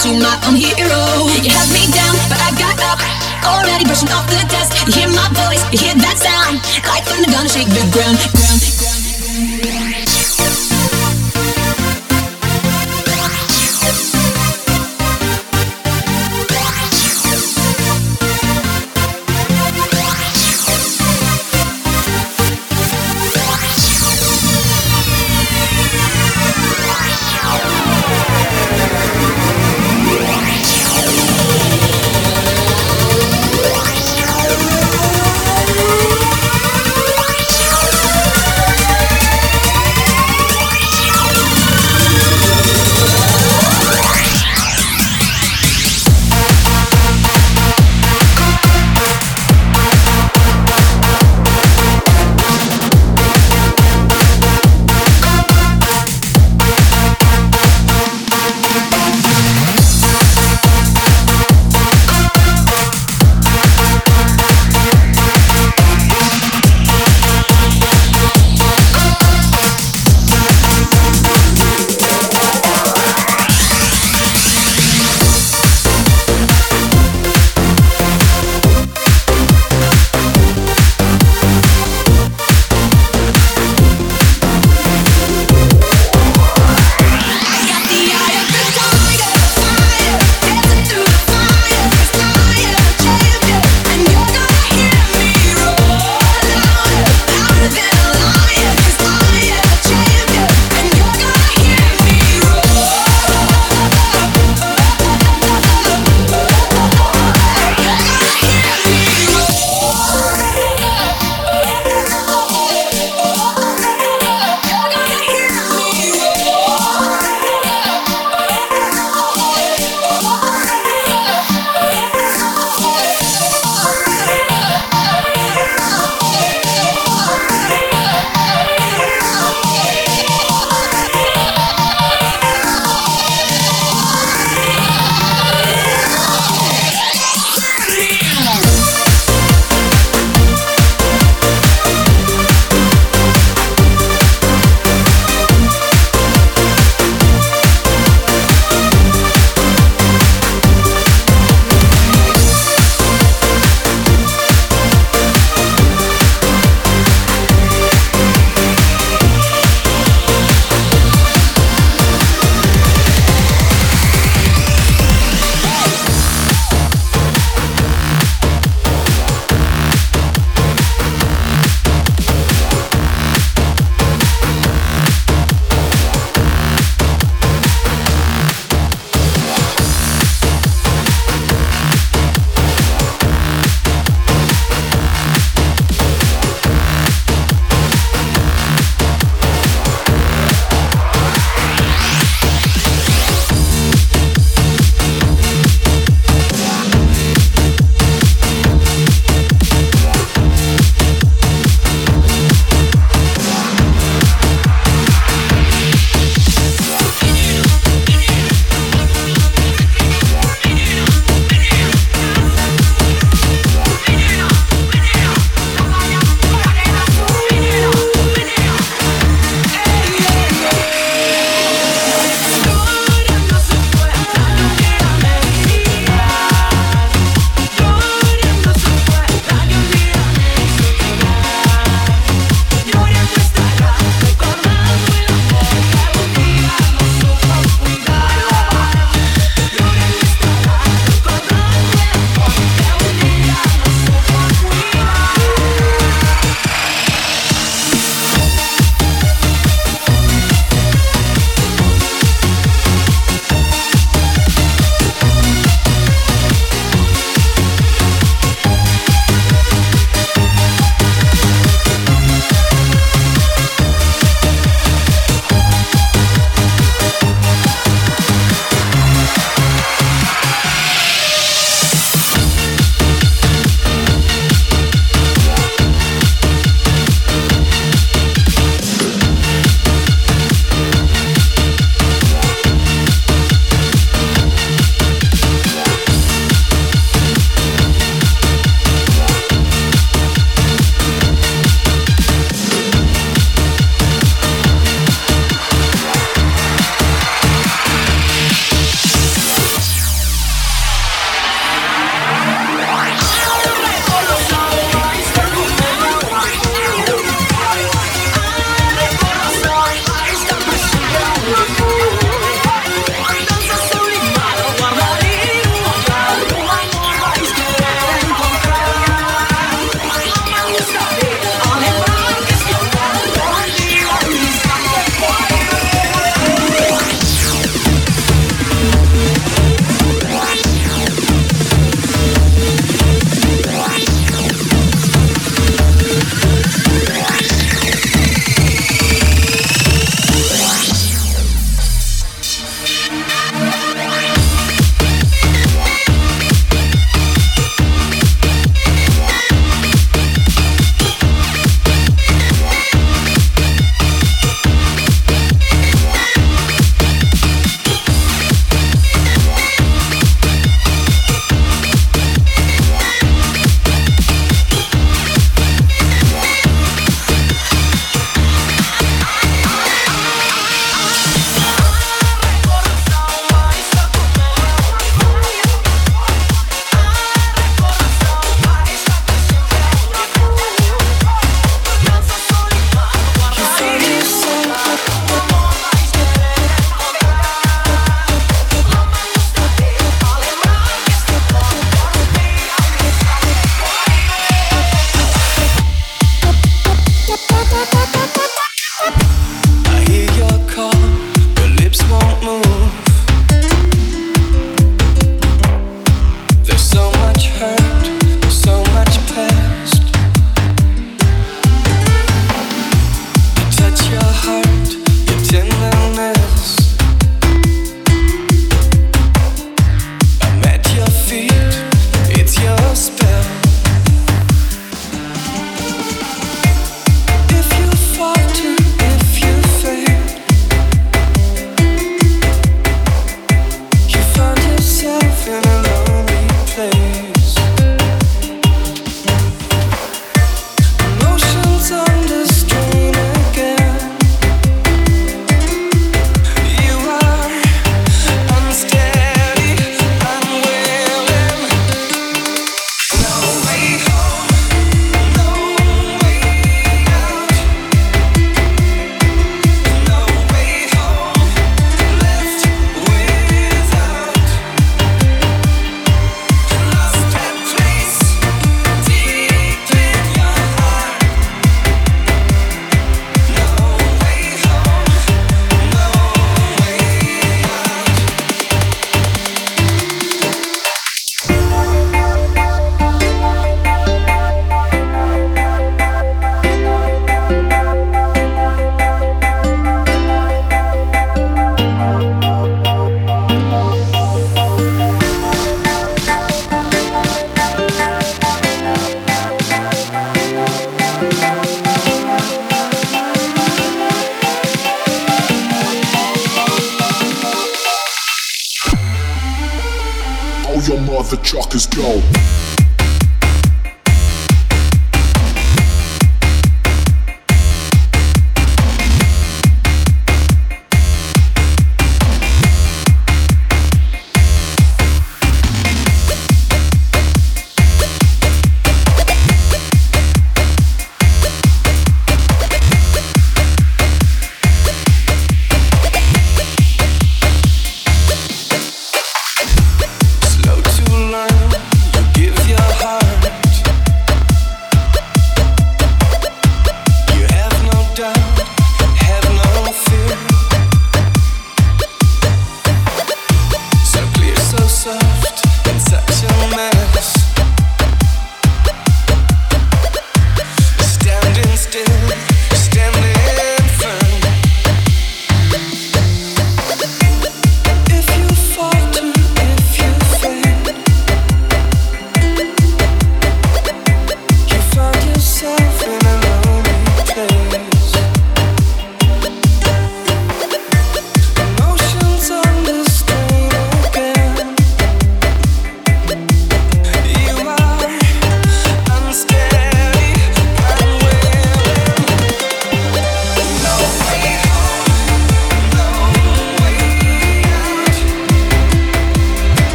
to my own hero. You held me down, but I got up. Already brushing off the dust. You hear my voice, you hear that sound. Like thunder gonna shake the ground, ground, ground.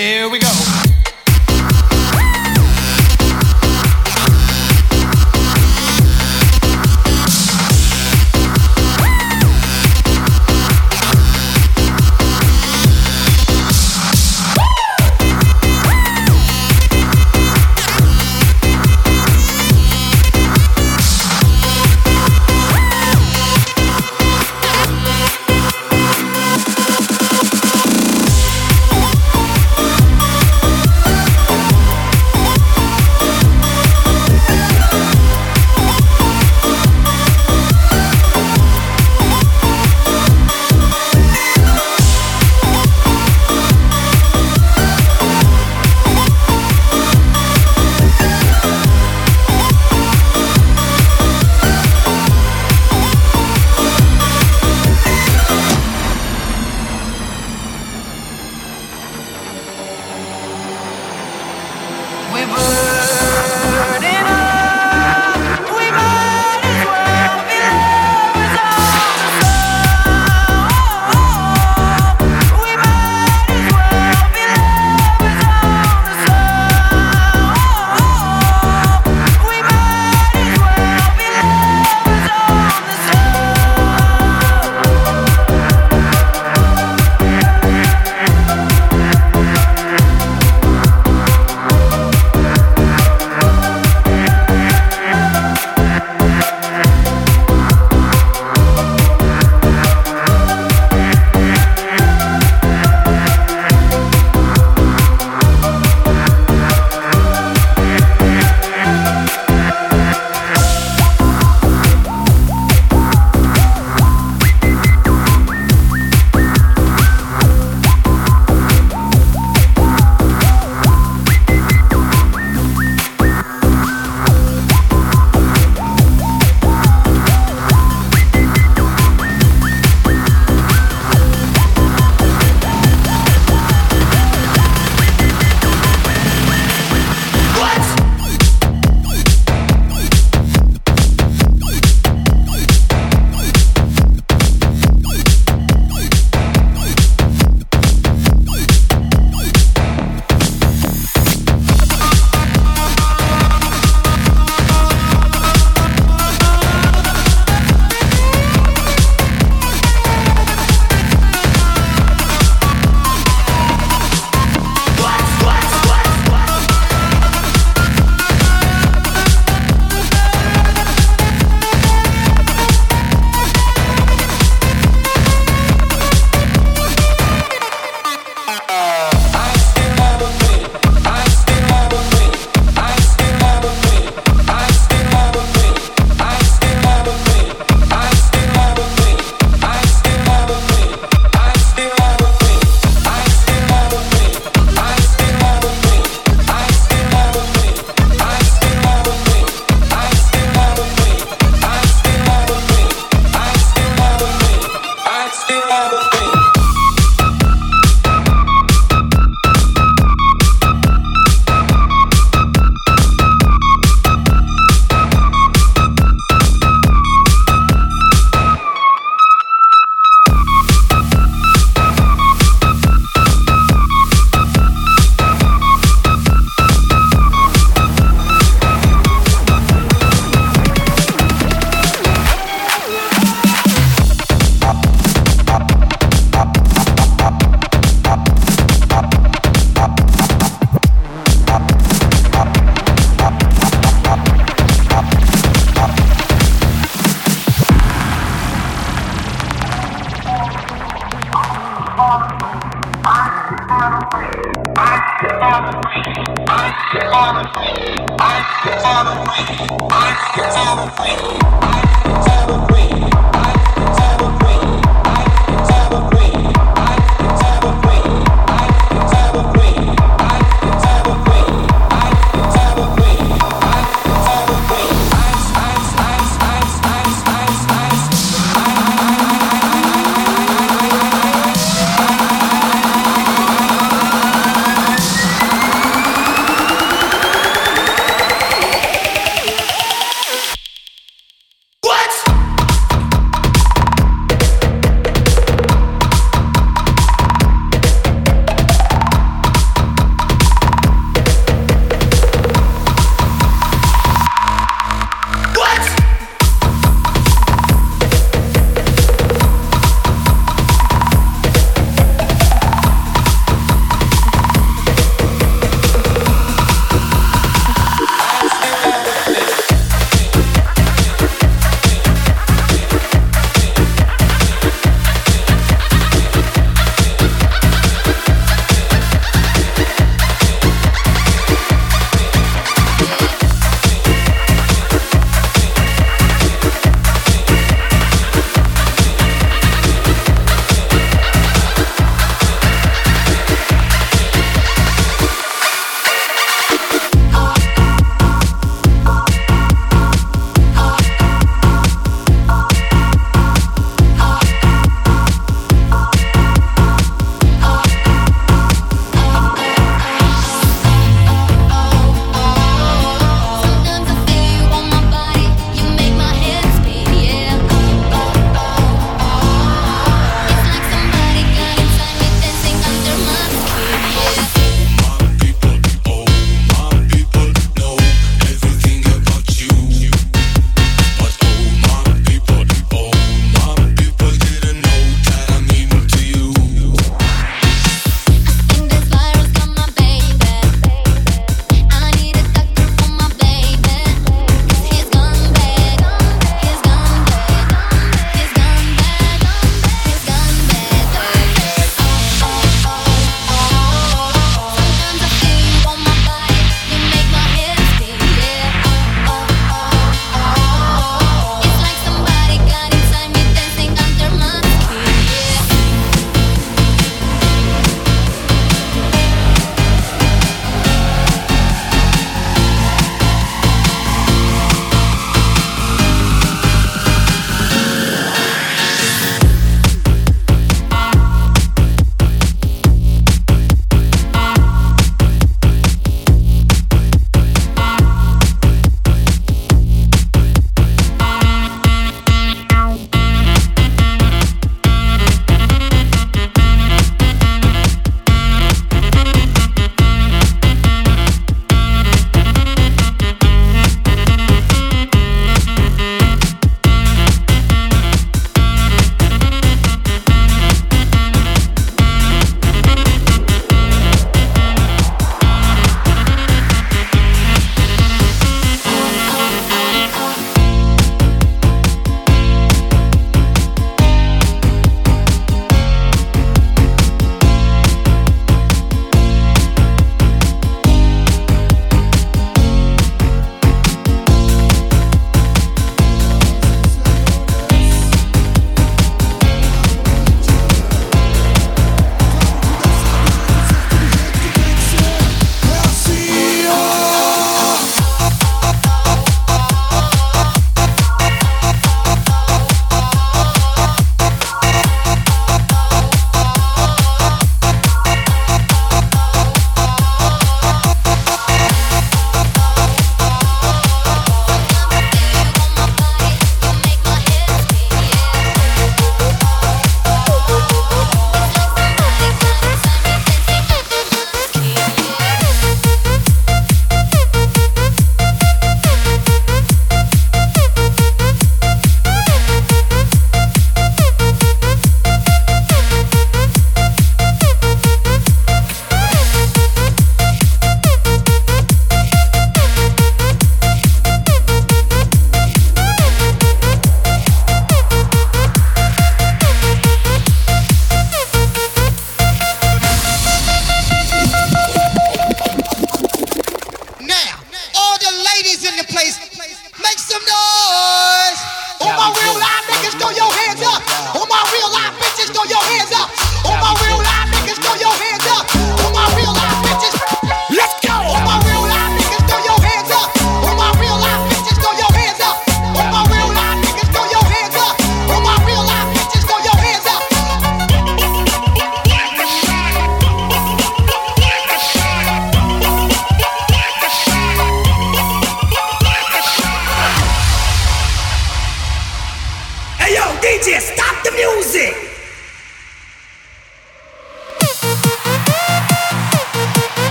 Here we go. i'm the army i'm the army i'm follow me.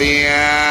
Yeah.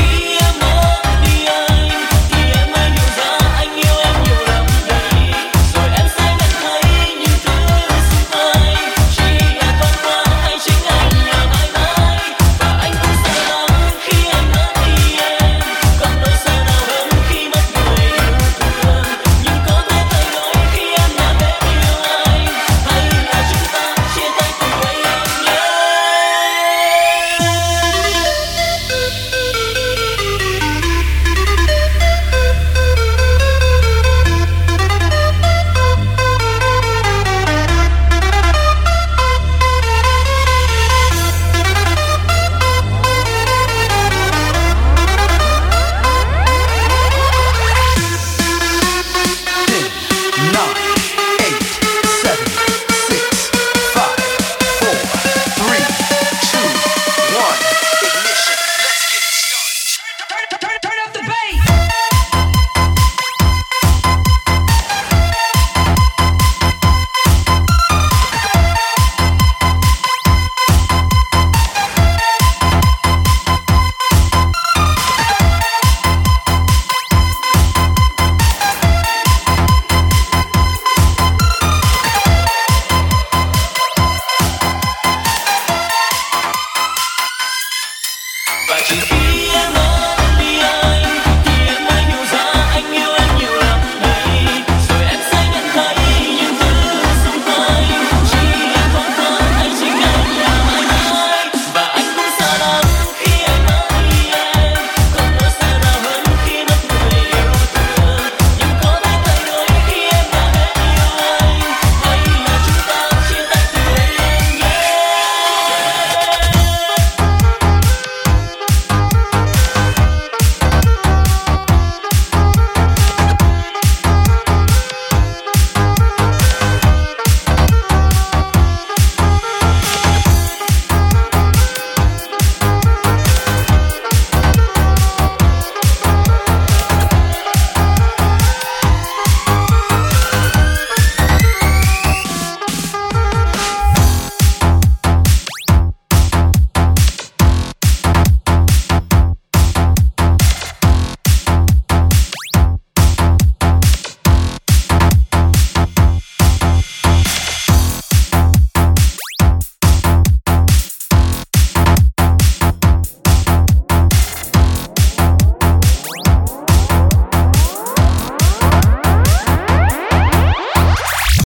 de amor.